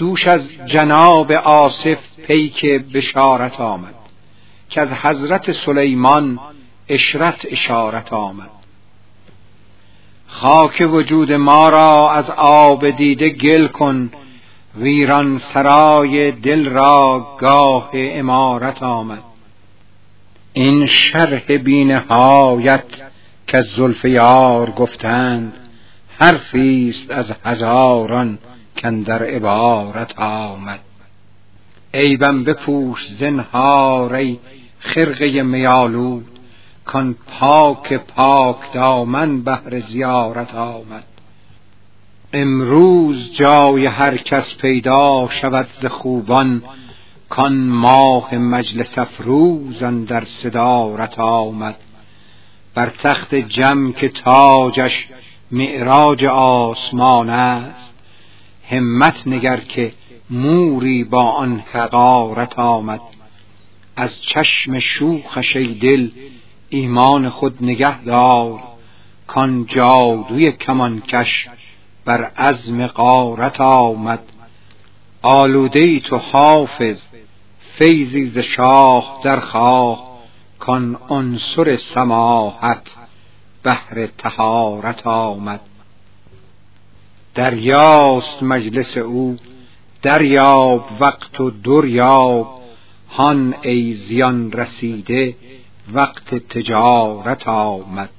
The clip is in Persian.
دوش از جناب آصف پیک بشارت آمد که از حضرت سلیمان اشرت اشارت آمد. خاک وجود ما را از آب دیده گل کن ویران سرای دل را گاه امارت آمد. این شرح بینهایت که زلف یار گفتند حرفی است از هزاران در عبارت آمد. عیبم بپوش زنهار ای خرقه میالود کان پاک پاک دامن بهر زیارت آمد. امروز جای هر کس پیدا شود ز خوبان کان ماه مجلس افروز در صدارت آمد. بر تخت جم که تاجش معراج آسمان است. همت نگر که موری با آن حقارت آمد. از چشم شوخش ای دل ایمان خود نگه دار. کان جادوی کمانکش بر عزم قارت آمد. آلوده تو حافظ فیضی ز شاه در کان عنصر سماحت بهر تهارت آمد. دریاست مجلس او. دریاب وقت و دریاب. هان ای زیان رسیده وقت تجارت آمد.